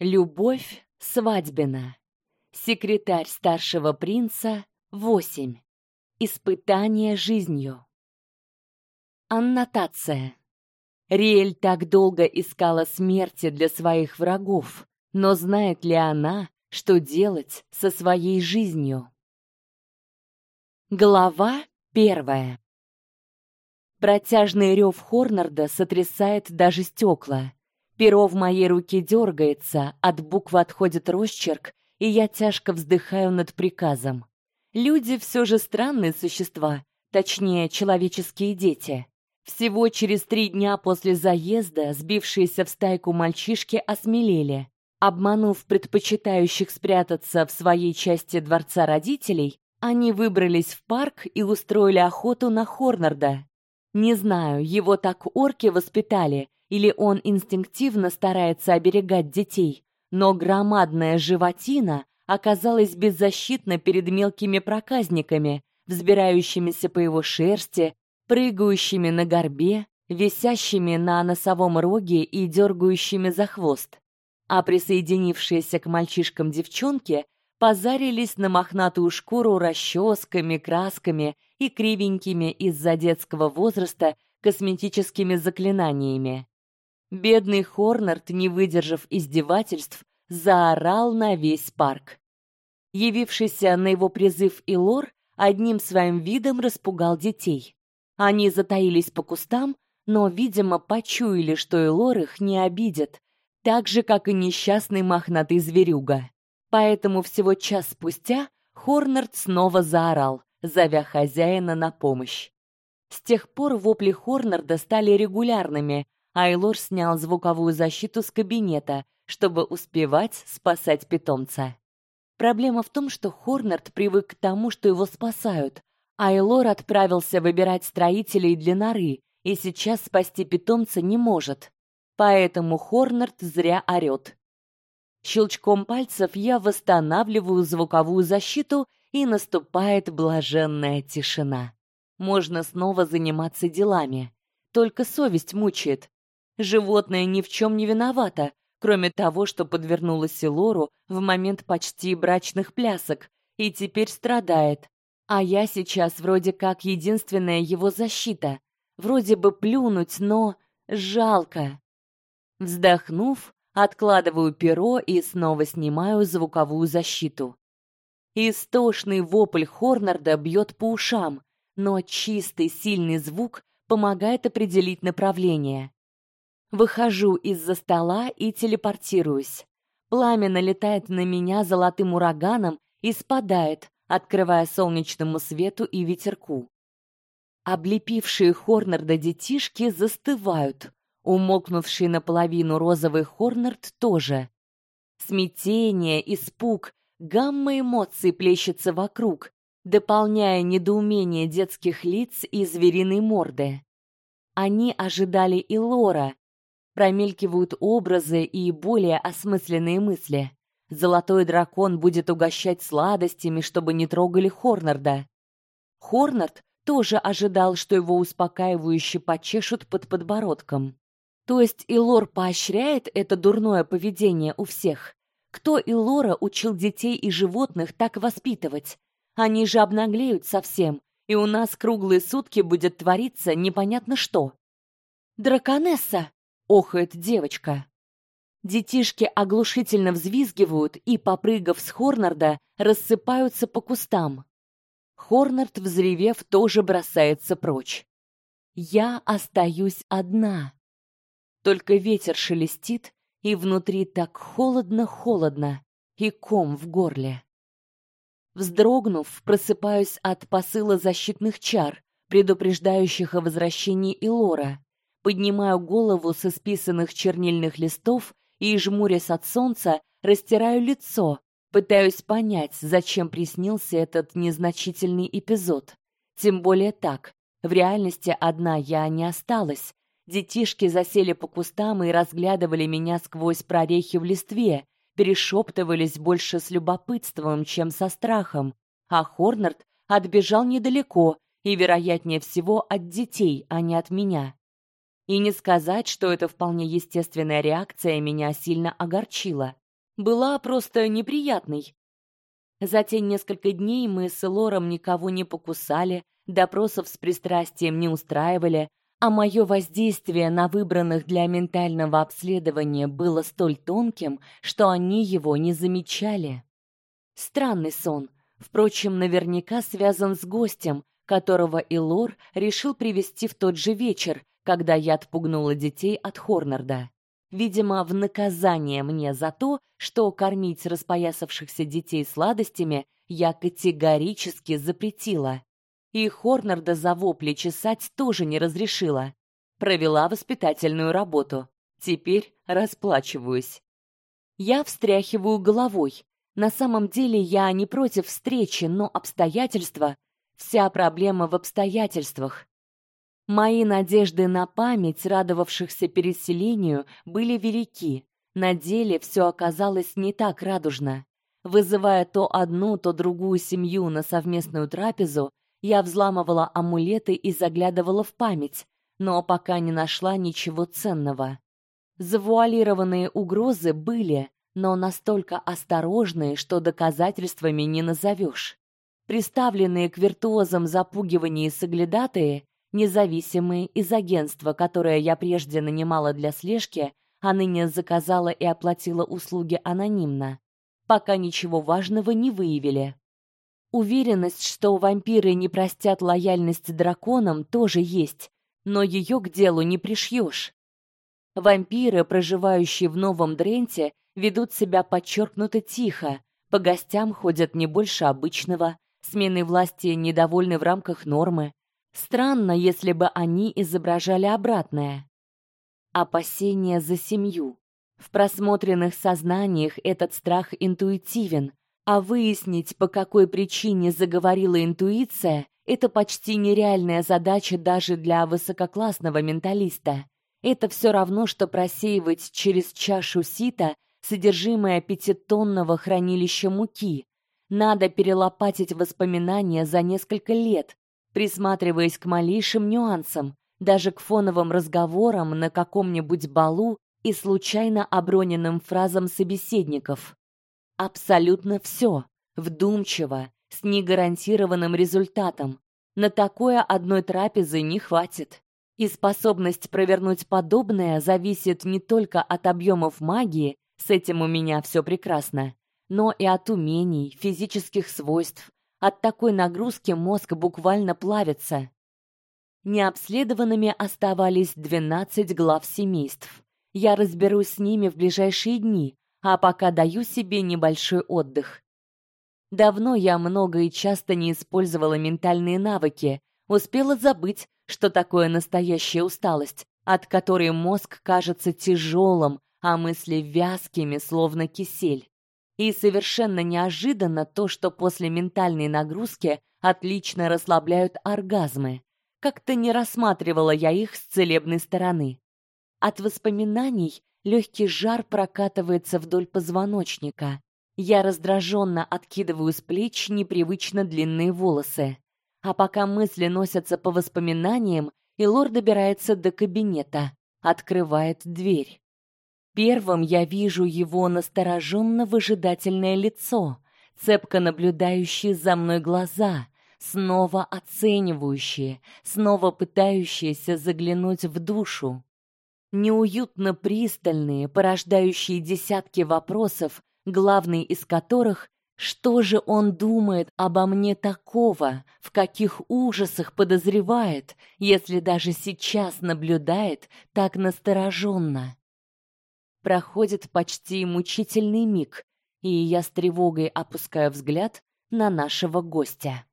Любовь свадьбина. Секретарь старшего принца 8. Испытание жизнью. Аннотация. Риэль так долго искала смерти для своих врагов, но знает ли она, что делать со своей жизнью? Глава первая. Протяжный рев Хорнарда сотрясает даже стекла. Перо в моей руке дергается, от буквы отходит росчерк, и я тяжко вздыхаю над приказом. Люди все же странные существа, точнее, человеческие дети. Всего через три дня после заезда сбившиеся в стайку мальчишки осмелели. Обманув предпочитающих спрятаться в своей части дворца родителей, они выбрались в парк и устроили охоту на Хорнарда. Не знаю, его так орки воспитали или он инстинктивно старается оберегать детей, но громадная животина оказалась беззащитна перед мелкими проказниками, взбирающимися по его шерсти, прыгающими на горбе, висящими на носовом роге и дергающими за хвост. А присоединившиеся к мальчишкам девчонки позарились на мохнатую шкуру расческами, красками и кривенькими из-за детского возраста косметическими заклинаниями. Бедный Хорнард, не выдержав издевательств, заорал на весь парк. Явившийся на его призыв Илор одним своим видом распугал детей. Они затаились по кустам, но, видимо, почуяли, что Илор их не обидит, так же как и несчастный мохнатый зверюга. Поэтому всего час спустя Хорнард снова заорал, зовя хозяина на помощь. С тех пор вопли Хорнарда стали регулярными, Айлор снял звуковую защиту с кабинета, чтобы успевать спасать питомца. Проблема в том, что Хорнард привык к тому, что его спасают. Айлор отправился выбирать строителей для норы и сейчас спасти питомца не может. Поэтому Хорнард зря орет. Щелчком пальцев я восстанавливаю звуковую защиту, и наступает блаженная тишина. Можно снова заниматься делами. Только совесть мучает. Животное ни в чем не виновато, кроме того, что подвернулось Лору в момент почти брачных плясок и теперь страдает. А я сейчас вроде как единственная его защита. Вроде бы плюнуть, но жалко. Вздохнув, откладываю перо и снова снимаю звуковую защиту. Истошный вопль Хорнарда бьет по ушам, но чистый сильный звук помогает определить направление. Выхожу из-за стола и телепортируюсь. Пламя налетает на меня золотым ураганом и спадает, открывая солнечному свету и ветерку. Облепившие Хорнарда детишки застывают. Умолкнувший наполовину розовый Хорнард тоже. Смятение, испуг, гамма эмоций плещется вокруг, дополняя недоумение детских лиц и звериной морды. Они ожидали и Лора, промелькивают образы и более осмысленные мысли. Золотой дракон будет угощать сладостями, чтобы не трогали Хорнарда. Хорнард тоже ожидал, что его успокаивающе почешут под подбородком. То есть Илор поощряет это дурное поведение у всех. Кто Илора учил детей и животных так воспитывать? Они же обнаглеют совсем, и у нас круглые сутки будет твориться непонятно что. Драконесса, охает девочка. Детишки оглушительно взвизгивают и, попрыгав с Хорнарда, рассыпаются по кустам. Хорнард, взревев, тоже бросается прочь. Я остаюсь одна. Только ветер шелестит, и внутри так холодно-холодно, и ком в горле. Вздрогнув, просыпаюсь от посыла защитных чар, предупреждающих о возвращении Илора поднимаю голову со списанных чернильных листов и, жмурясь от солнца, растираю лицо, пытаюсь понять, зачем приснился этот незначительный эпизод. Тем более так. В реальности одна я не осталась. Детишки засели по кустам и разглядывали меня сквозь прорехи в листве, перешептывались больше с любопытством, чем со страхом. А Хорнард отбежал недалеко и, вероятнее всего, от детей, а не от меня. И не сказать, что это вполне естественная реакция меня сильно огорчила. была просто неприятной. За те несколько дней мы с Лором никого не покусали, допросов с пристрастием не устраивали, а мое воздействие на выбранных для ментального обследования было столь тонким, что они его не замечали. Странный сон, впрочем, наверняка связан с гостем, которого Илор решил привести в тот же вечер, когда я отпугнула детей от Хорнарда. Видимо, в наказание мне за то, что кормить распоясавшихся детей сладостями я категорически запретила. И Хорнарда за вопли чесать тоже не разрешила. Провела воспитательную работу. Теперь расплачиваюсь. Я встряхиваю головой. На самом деле я не против встречи, но обстоятельства вся проблема в обстоятельствах. Мои надежды на память радовавшихся переселению были велики. На деле все оказалось не так радужно. Вызывая то одну, то другую семью на совместную трапезу, я взламывала амулеты и заглядывала в память, но пока не нашла ничего ценного. Завуалированные угрозы были, но настолько осторожные, что доказательствами не назовешь. Приставленные к виртуозам запугивания соглядатые Независимые из агентства, которое я прежде нанимала для слежки, а ныне заказала и оплатила услуги анонимно, пока ничего важного не выявили. Уверенность, что вампиры не простят лояльность драконам, тоже есть, но ее к делу не пришьешь. Вампиры, проживающие в Новом Дренте, ведут себя подчеркнуто тихо, по гостям ходят не больше обычного, смены власти недовольны в рамках нормы, Странно, если бы они изображали обратное. Опасение за семью. В просмотренных сознаниях этот страх интуитивен, а выяснить, по какой причине заговорила интуиция, это почти нереальная задача даже для высококлассного менталиста. Это все равно что просеивать через чашу сита содержимое пятитонного хранилища муки. Надо перелопатить воспоминания за несколько лет, присматриваясь к малейшим нюансам, даже к фоновым разговорам на каком-нибудь балу и случайно оброненным фразам собеседников. Абсолютно все, вдумчиво, с негарантированным результатом. На такое одной трапезы не хватит. И способность провернуть подобное зависит не только от объемов магии, с этим у меня все прекрасно, но и от умений, физических свойств, от такой нагрузки мозг буквально плавится. Необследованными оставались 12 глав семейств. Я разберусь с ними в ближайшие дни, а пока даю себе небольшой отдых. Давно я много и часто не использовала ментальные навыки, успела забыть, что такое настоящая усталость, от которой мозг кажется тяжелым, а мысли вязкими, словно кисель. И совершенно неожиданно то, что после ментальной нагрузки отлично расслабляют оргазмы. Как-то не рассматривала я их с целебной стороны. От воспоминаний легкий жар прокатывается вдоль позвоночника. Я раздраженно откидываю с плеч непривычно длинные волосы. А пока мысли носятся по воспоминаниям, и лорд добирается до кабинета, открывает дверь. Первым я вижу его настороженно выжидательное лицо, цепко наблюдающие за мной глаза, снова оценивающие, снова пытающиеся заглянуть в душу. Неуютно пристальные, порождающие десятки вопросов, главный из которых что же он думает обо мне такого, в каких ужасах подозревает, если даже сейчас наблюдает так настороженно? Проходит почти мучительный миг, и я с тревогой опускаю взгляд на нашего гостя.